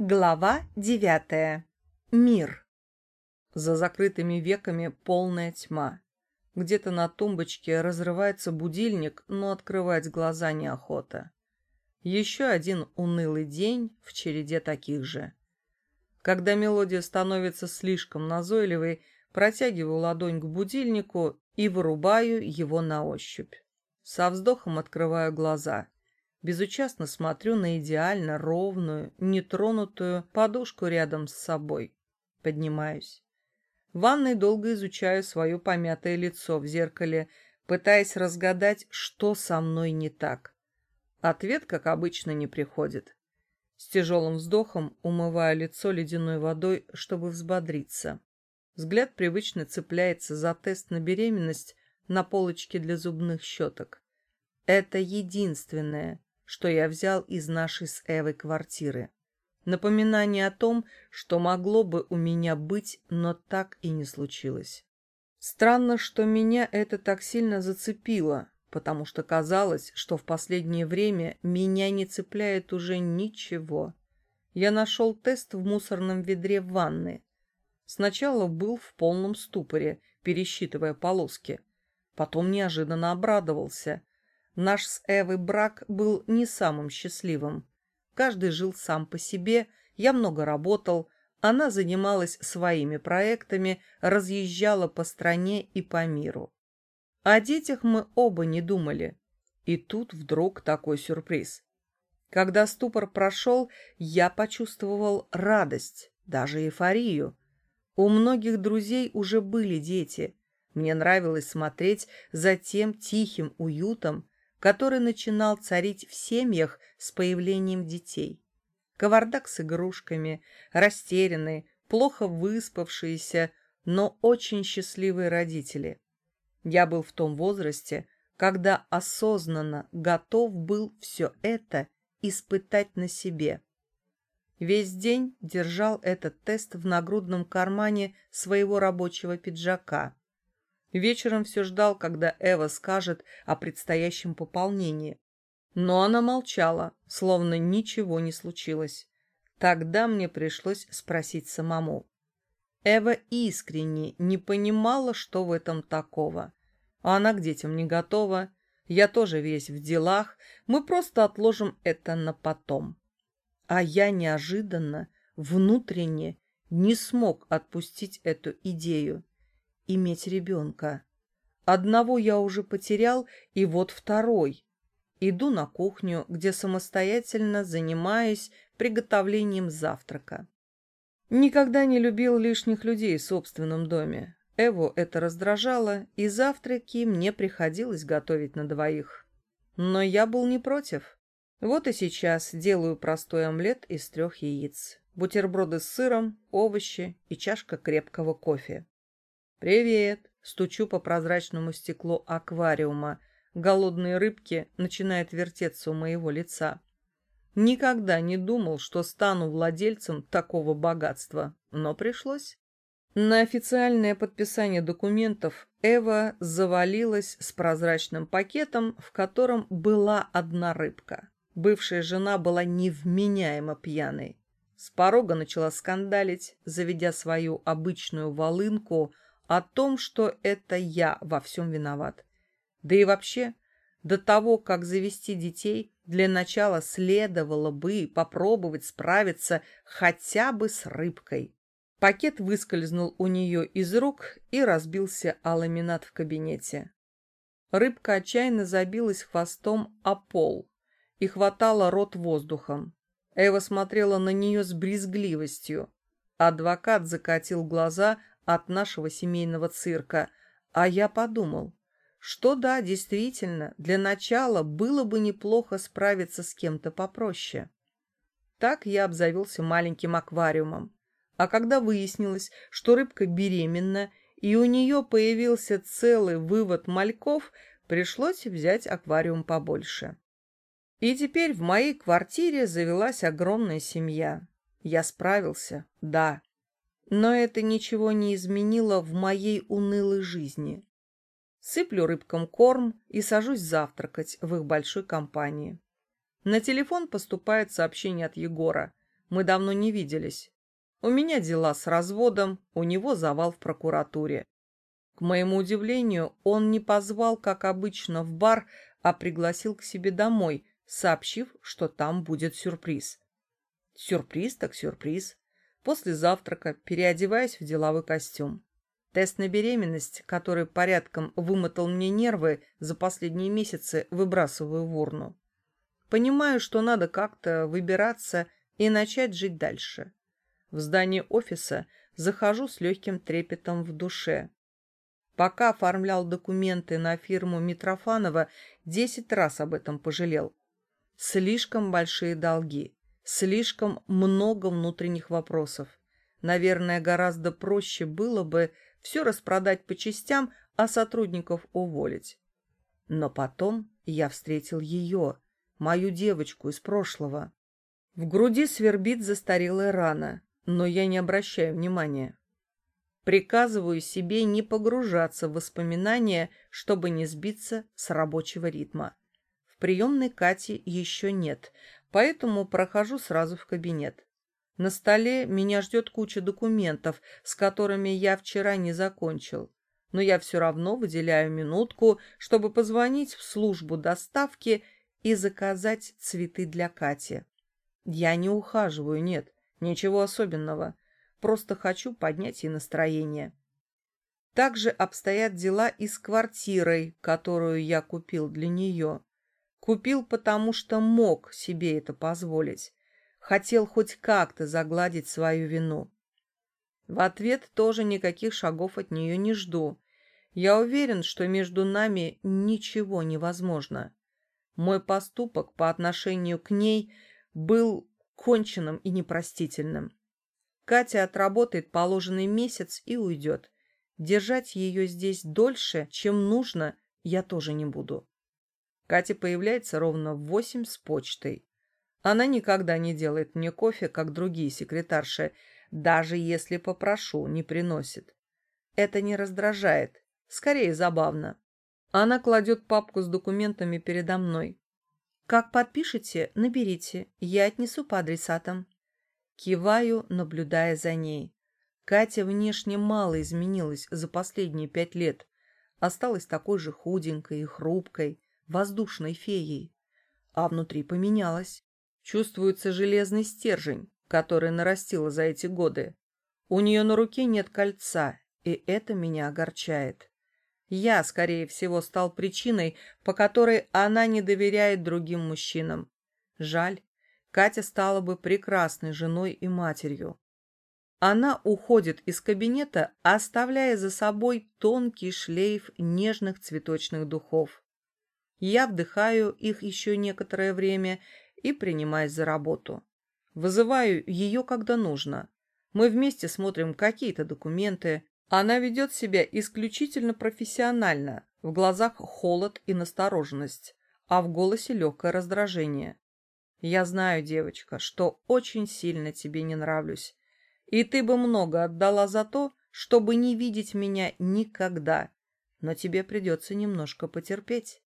Глава девятая. Мир. За закрытыми веками полная тьма. Где-то на тумбочке разрывается будильник, но открывать глаза неохота. Еще один унылый день в череде таких же. Когда мелодия становится слишком назойливой, протягиваю ладонь к будильнику и вырубаю его на ощупь. Со вздохом открываю глаза — Безучастно смотрю на идеально ровную, нетронутую подушку рядом с собой. Поднимаюсь. В ванной долго изучаю свое помятое лицо в зеркале, пытаясь разгадать, что со мной не так. Ответ, как обычно, не приходит. С тяжелым вздохом умываю лицо ледяной водой, чтобы взбодриться. Взгляд привычно цепляется за тест на беременность на полочке для зубных щеток. Это единственное, что я взял из нашей с Эвой квартиры. Напоминание о том, что могло бы у меня быть, но так и не случилось. Странно, что меня это так сильно зацепило, потому что казалось, что в последнее время меня не цепляет уже ничего. Я нашел тест в мусорном ведре в ванной. Сначала был в полном ступоре, пересчитывая полоски. Потом неожиданно обрадовался. Наш с Эвой брак был не самым счастливым. Каждый жил сам по себе, я много работал, она занималась своими проектами, разъезжала по стране и по миру. О детях мы оба не думали. И тут вдруг такой сюрприз. Когда ступор прошел, я почувствовал радость, даже эйфорию. У многих друзей уже были дети. Мне нравилось смотреть за тем тихим уютом, который начинал царить в семьях с появлением детей. Кавардак с игрушками, растерянные, плохо выспавшиеся, но очень счастливые родители. Я был в том возрасте, когда осознанно готов был все это испытать на себе. Весь день держал этот тест в нагрудном кармане своего рабочего пиджака. Вечером все ждал, когда Эва скажет о предстоящем пополнении. Но она молчала, словно ничего не случилось. Тогда мне пришлось спросить самому. Эва искренне не понимала, что в этом такого. Она к детям не готова, я тоже весь в делах, мы просто отложим это на потом. А я неожиданно, внутренне, не смог отпустить эту идею иметь ребенка. Одного я уже потерял, и вот второй. Иду на кухню, где самостоятельно занимаюсь приготовлением завтрака. Никогда не любил лишних людей в собственном доме. Эву это раздражало, и завтраки мне приходилось готовить на двоих. Но я был не против. Вот и сейчас делаю простой омлет из трех яиц, бутерброды с сыром, овощи и чашка крепкого кофе. «Привет!» — стучу по прозрачному стеклу аквариума. Голодные рыбки начинают вертеться у моего лица. Никогда не думал, что стану владельцем такого богатства, но пришлось. На официальное подписание документов Эва завалилась с прозрачным пакетом, в котором была одна рыбка. Бывшая жена была невменяемо пьяной. С порога начала скандалить, заведя свою обычную волынку – о том, что это я во всем виноват. Да и вообще, до того, как завести детей, для начала следовало бы попробовать справиться хотя бы с рыбкой. Пакет выскользнул у нее из рук и разбился о ламинат в кабинете. Рыбка отчаянно забилась хвостом о пол и хватала рот воздухом. Эва смотрела на нее с брезгливостью. Адвокат закатил глаза, от нашего семейного цирка, а я подумал, что да, действительно, для начала было бы неплохо справиться с кем-то попроще. Так я обзавелся маленьким аквариумом. А когда выяснилось, что рыбка беременна, и у нее появился целый вывод мальков, пришлось взять аквариум побольше. И теперь в моей квартире завелась огромная семья. Я справился, да, но это ничего не изменило в моей унылой жизни. Сыплю рыбкам корм и сажусь завтракать в их большой компании. На телефон поступает сообщение от Егора. Мы давно не виделись. У меня дела с разводом, у него завал в прокуратуре. К моему удивлению, он не позвал, как обычно, в бар, а пригласил к себе домой, сообщив, что там будет сюрприз. Сюрприз так сюрприз. После завтрака переодеваюсь в деловой костюм. Тест на беременность, который порядком вымотал мне нервы за последние месяцы, выбрасываю в урну. Понимаю, что надо как-то выбираться и начать жить дальше. В здании офиса захожу с легким трепетом в душе. Пока оформлял документы на фирму Митрофанова, десять раз об этом пожалел. Слишком большие долги, слишком много внутренних вопросов. Наверное, гораздо проще было бы все распродать по частям, а сотрудников уволить. Но потом я встретил ее, мою девочку из прошлого. В груди свербит застарелая рана, но я не обращаю внимания. Приказываю себе не погружаться в воспоминания, чтобы не сбиться с рабочего ритма. В приемной Кати еще нет, поэтому прохожу сразу в кабинет. На столе меня ждет куча документов, с которыми я вчера не закончил. Но я все равно выделяю минутку, чтобы позвонить в службу доставки и заказать цветы для Кати. Я не ухаживаю, нет, ничего особенного. Просто хочу поднять ей настроение. Также обстоят дела и с квартирой, которую я купил для нее. Купил, потому что мог себе это позволить. Хотел хоть как-то загладить свою вину. В ответ тоже никаких шагов от нее не жду. Я уверен, что между нами ничего невозможно. Мой поступок по отношению к ней был конченным и непростительным. Катя отработает положенный месяц и уйдет. Держать ее здесь дольше, чем нужно, я тоже не буду. Катя появляется ровно в восемь с почтой. Она никогда не делает мне кофе, как другие секретарши, даже если попрошу, не приносит. Это не раздражает, скорее забавно. Она кладет папку с документами передо мной. Как подпишете, наберите, я отнесу по адресатам. Киваю, наблюдая за ней. Катя внешне мало изменилась за последние пять лет. Осталась такой же худенькой и хрупкой, воздушной феей. А внутри поменялась. Чувствуется железный стержень, который нарастила за эти годы. У нее на руке нет кольца, и это меня огорчает. Я, скорее всего, стал причиной, по которой она не доверяет другим мужчинам. Жаль, Катя стала бы прекрасной женой и матерью. Она уходит из кабинета, оставляя за собой тонкий шлейф нежных цветочных духов. Я вдыхаю их еще некоторое время и принимаюсь за работу. Вызываю ее, когда нужно. Мы вместе смотрим какие-то документы. Она ведет себя исключительно профессионально. В глазах холод и настороженность, а в голосе легкое раздражение. Я знаю, девочка, что очень сильно тебе не нравлюсь. И ты бы много отдала за то, чтобы не видеть меня никогда. Но тебе придется немножко потерпеть.